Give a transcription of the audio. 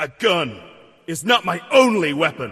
A gun is not my only weapon.